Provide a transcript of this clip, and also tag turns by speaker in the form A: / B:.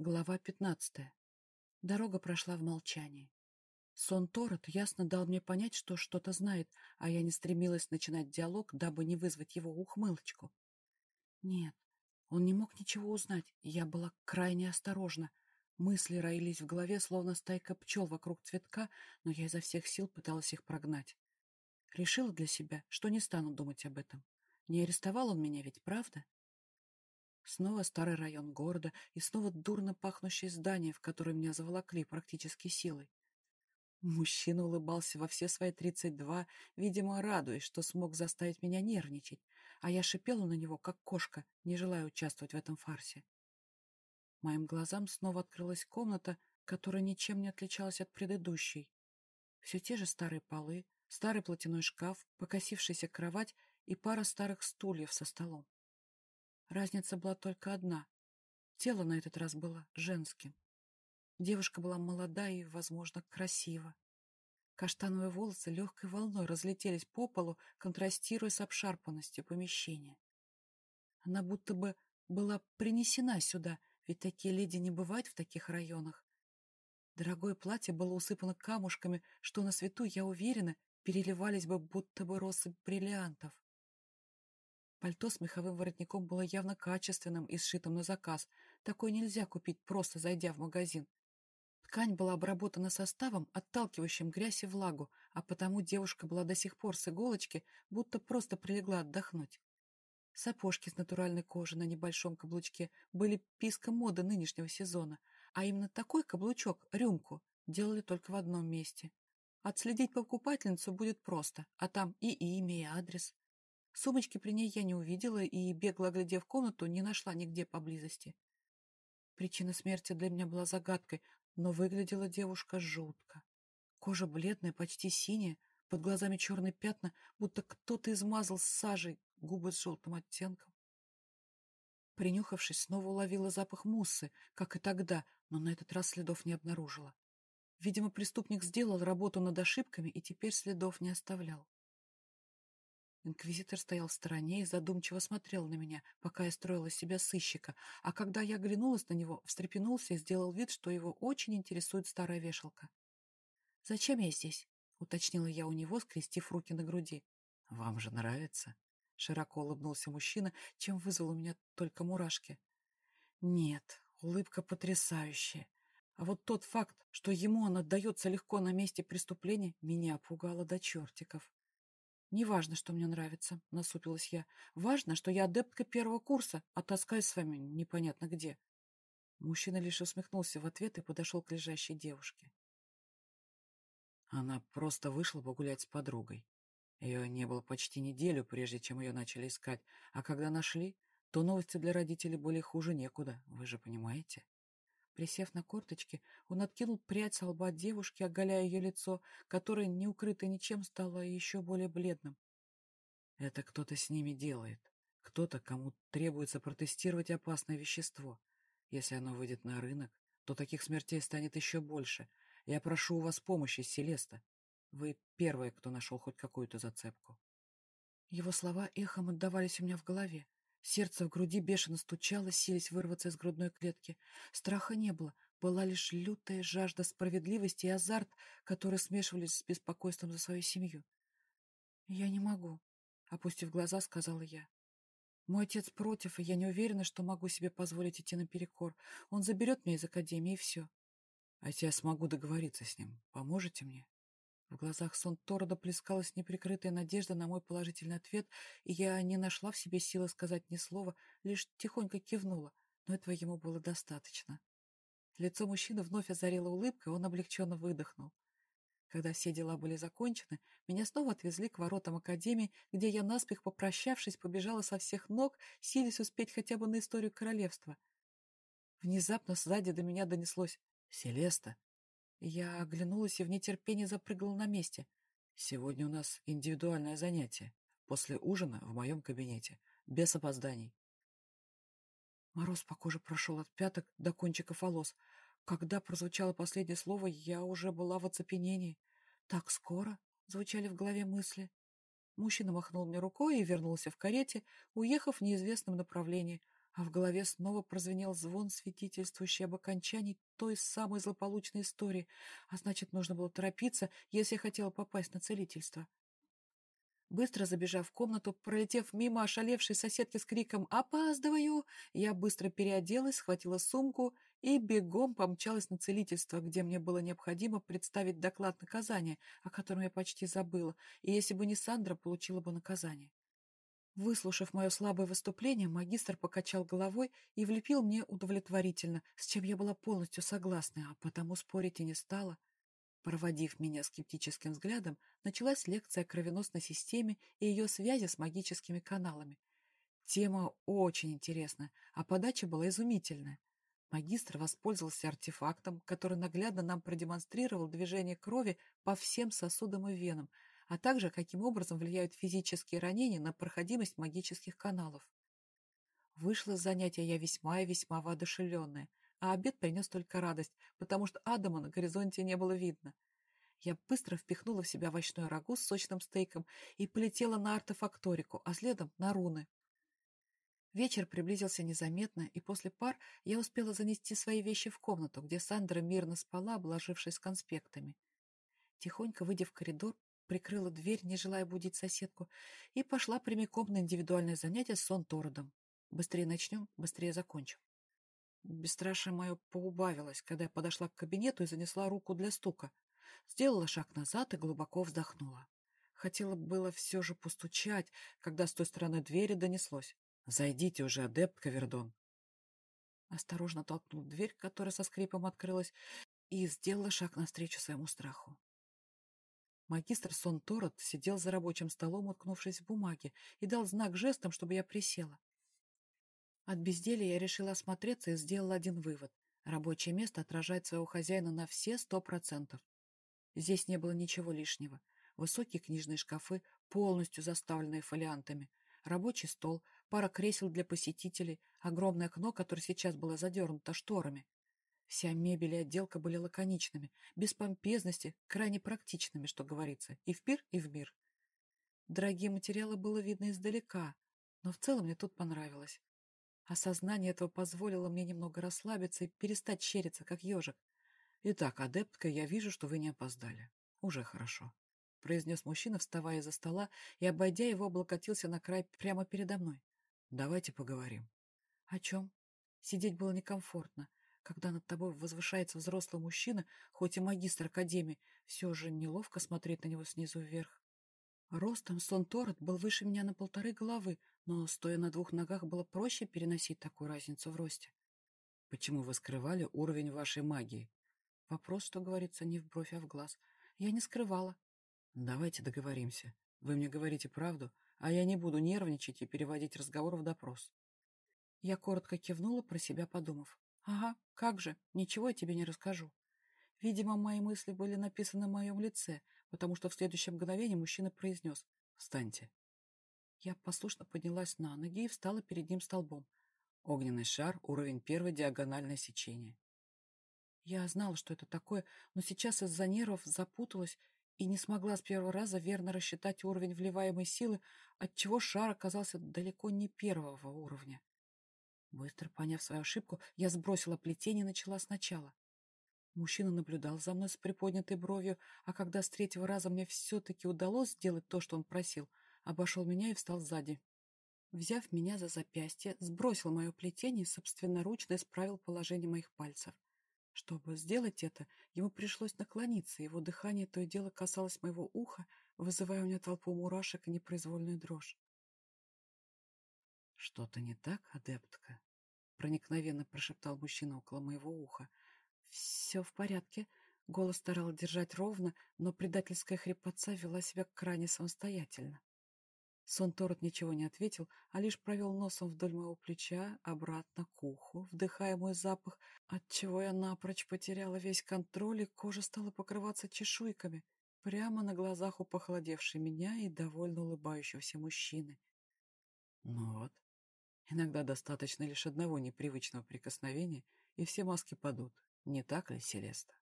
A: Глава пятнадцатая. Дорога прошла в молчании. Сон Торет ясно дал мне понять, что что-то знает, а я не стремилась начинать диалог, дабы не вызвать его ухмылочку. Нет, он не мог ничего узнать, я была крайне осторожна. Мысли роились в голове, словно стайка пчел вокруг цветка, но я изо всех сил пыталась их прогнать. Решила для себя, что не стану думать об этом. Не арестовал он меня ведь, правда? Снова старый район города и снова дурно пахнущее здание, в которое меня заволокли практически силой. Мужчина улыбался во все свои тридцать два, видимо, радуясь, что смог заставить меня нервничать, а я шипела на него, как кошка, не желая участвовать в этом фарсе. Моим глазам снова открылась комната, которая ничем не отличалась от предыдущей. Все те же старые полы, старый платяной шкаф, покосившаяся кровать и пара старых стульев со столом. Разница была только одна. Тело на этот раз было женским. Девушка была молода и, возможно, красива. Каштановые волосы легкой волной разлетелись по полу, контрастируя с обшарпанностью помещения. Она будто бы была принесена сюда, ведь такие леди не бывают в таких районах. Дорогое платье было усыпано камушками, что на свету, я уверена, переливались бы будто бы россыпь бриллиантов. Пальто с меховым воротником было явно качественным и сшитым на заказ. Такое нельзя купить, просто зайдя в магазин. Ткань была обработана составом, отталкивающим грязь и влагу, а потому девушка была до сих пор с иголочки, будто просто прилегла отдохнуть. Сапожки с натуральной кожи на небольшом каблучке были писком моды нынешнего сезона, а именно такой каблучок, рюмку, делали только в одном месте. Отследить покупательницу будет просто, а там и имя, и адрес. Сумочки при ней я не увидела и, бегло оглядев комнату, не нашла нигде поблизости. Причина смерти для меня была загадкой, но выглядела девушка жутко. Кожа бледная, почти синяя, под глазами черные пятна, будто кто-то измазал сажей, губы с желтым оттенком. Принюхавшись, снова уловила запах муссы, как и тогда, но на этот раз следов не обнаружила. Видимо, преступник сделал работу над ошибками и теперь следов не оставлял. Инквизитор стоял в стороне и задумчиво смотрел на меня, пока я строила себя сыщика, а когда я оглянулась на него, встрепенулся и сделал вид, что его очень интересует старая вешалка. «Зачем я здесь?» — уточнила я у него, скрестив руки на груди. «Вам же нравится?» — широко улыбнулся мужчина, чем вызвал у меня только мурашки. «Нет, улыбка потрясающая. А вот тот факт, что ему он отдается легко на месте преступления, меня пугало до чертиков. «Не важно, что мне нравится», — насупилась я. «Важно, что я адептка первого курса, а таскаюсь с вами непонятно где». Мужчина лишь усмехнулся в ответ и подошел к лежащей девушке. Она просто вышла погулять с подругой. Ее не было почти неделю, прежде чем ее начали искать, а когда нашли, то новости для родителей были хуже некуда, вы же понимаете. Присев на корточки, он откинул прядь со лба девушки, оголяя ее лицо, которое, не укрыто ничем, стало еще более бледным. Это кто-то с ними делает. Кто-то, кому требуется протестировать опасное вещество. Если оно выйдет на рынок, то таких смертей станет еще больше. Я прошу у вас помощи, Селеста. Вы первая, кто нашел хоть какую-то зацепку. Его слова эхом отдавались у меня в голове. Сердце в груди бешено стучало, силясь вырваться из грудной клетки. Страха не было, была лишь лютая жажда справедливости и азарт, которые смешивались с беспокойством за свою семью. «Я не могу», — опустив глаза, сказала я. «Мой отец против, и я не уверена, что могу себе позволить идти наперекор. Он заберет меня из академии, и все». «А я смогу договориться с ним. Поможете мне?» В глазах сон Торода плескалась неприкрытая надежда на мой положительный ответ, и я не нашла в себе силы сказать ни слова, лишь тихонько кивнула, но этого ему было достаточно. Лицо мужчины вновь озарила улыбка, и он облегченно выдохнул. Когда все дела были закончены, меня снова отвезли к воротам Академии, где я, наспех попрощавшись, побежала со всех ног, силясь успеть хотя бы на историю королевства. Внезапно сзади до меня донеслось «Селеста!» Я оглянулась и в нетерпении запрыгала на месте. Сегодня у нас индивидуальное занятие. После ужина в моем кабинете. Без опозданий. Мороз по коже прошел от пяток до кончиков волос. Когда прозвучало последнее слово, я уже была в оцепенении. «Так скоро?» — звучали в голове мысли. Мужчина махнул мне рукой и вернулся в карете, уехав в неизвестном направлении, а в голове снова прозвенел звон, свидетельствующий об окончании той самой злополучной истории, а значит, нужно было торопиться, если хотела попасть на целительство. Быстро забежав в комнату, пролетев мимо ошалевшей соседки с криком «Опаздываю!», я быстро переоделась, схватила сумку и бегом помчалась на целительство, где мне было необходимо представить доклад наказания, о котором я почти забыла, и если бы не Сандра, получила бы наказание. Выслушав мое слабое выступление, магистр покачал головой и влепил мне удовлетворительно, с чем я была полностью согласна, а потому спорить и не стала. Проводив меня скептическим взглядом, началась лекция о кровеносной системе и ее связи с магическими каналами. Тема очень интересная, а подача была изумительная. Магистр воспользовался артефактом, который наглядно нам продемонстрировал движение крови по всем сосудам и венам, а также каким образом влияют физические ранения на проходимость магических каналов. Вышла с занятия я весьма и весьма воодушевленная, а обед принес только радость, потому что Адама на горизонте не было видно. Я быстро впихнула в себя овощное рагу с сочным стейком и полетела на артефакторику, а следом на руны. Вечер приблизился незаметно, и после пар я успела занести свои вещи в комнату, где Сандра мирно спала, обложившись конспектами. Тихонько выйдя в коридор, прикрыла дверь, не желая будить соседку, и пошла прямиком на индивидуальное занятие с сон-тородом. Быстрее начнем, быстрее закончим. Бесстрашие мое поубавилось, когда я подошла к кабинету и занесла руку для стука. Сделала шаг назад и глубоко вздохнула. Хотела было все же постучать, когда с той стороны двери донеслось. «Зайдите уже, адепт Кавердон!» Осторожно толкнул дверь, которая со скрипом открылась, и сделала шаг навстречу своему страху. Магистр Сон Торот сидел за рабочим столом, уткнувшись в бумаге, и дал знак жестом, чтобы я присела. От безделья я решила осмотреться и сделала один вывод. Рабочее место отражает своего хозяина на все сто процентов. Здесь не было ничего лишнего. Высокие книжные шкафы, полностью заставленные фолиантами, рабочий стол, пара кресел для посетителей, огромное окно, которое сейчас было задернуто шторами, Вся мебель и отделка были лаконичными, без помпезности, крайне практичными, что говорится, и в пир, и в мир. Дорогие материалы было видно издалека, но в целом мне тут понравилось. Осознание этого позволило мне немного расслабиться и перестать щериться, как ежик. «Итак, адептка, я вижу, что вы не опоздали. Уже хорошо», — произнес мужчина, вставая за стола и, обойдя его, облокотился на край прямо передо мной. «Давайте поговорим». «О чем?» Сидеть было некомфортно. Когда над тобой возвышается взрослый мужчина, хоть и магистр академии, все же неловко смотреть на него снизу вверх. Ростом Сон Торет был выше меня на полторы головы, но, стоя на двух ногах, было проще переносить такую разницу в росте. «Почему вы скрывали уровень вашей магии?» Вопрос, что говорится, не в бровь, а в глаз. Я не скрывала. «Давайте договоримся. Вы мне говорите правду, а я не буду нервничать и переводить разговор в допрос». Я коротко кивнула, про себя подумав. Ага, как же, ничего я тебе не расскажу. Видимо, мои мысли были написаны на моем лице, потому что в следующее мгновение мужчина произнес «Встаньте». Я послушно поднялась на ноги и встала перед ним столбом. Огненный шар, уровень первой, диагональное сечение. Я знала, что это такое, но сейчас из-за нервов запуталась и не смогла с первого раза верно рассчитать уровень вливаемой силы, отчего шар оказался далеко не первого уровня. Быстро поняв свою ошибку, я сбросила плетение и начала сначала. Мужчина наблюдал за мной с приподнятой бровью, а когда с третьего раза мне все-таки удалось сделать то, что он просил, обошел меня и встал сзади. Взяв меня за запястье, сбросил мое плетение и собственноручно исправил положение моих пальцев. Чтобы сделать это, ему пришлось наклониться, его дыхание то и дело касалось моего уха, вызывая у меня толпу мурашек и непроизвольную дрожь. «Что-то не так, адептка?» — проникновенно прошептал мужчина около моего уха. «Все в порядке». Голос старал держать ровно, но предательская хрипотца вела себя крайне самостоятельно. Сон Торот ничего не ответил, а лишь провел носом вдоль моего плеча, обратно к уху, вдыхая мой запах, отчего я напрочь потеряла весь контроль, и кожа стала покрываться чешуйками, прямо на глазах у похолодевшей меня и довольно улыбающегося мужчины. Ну вот, Иногда достаточно лишь одного непривычного прикосновения, и все маски падут. Не так ли, Селеста?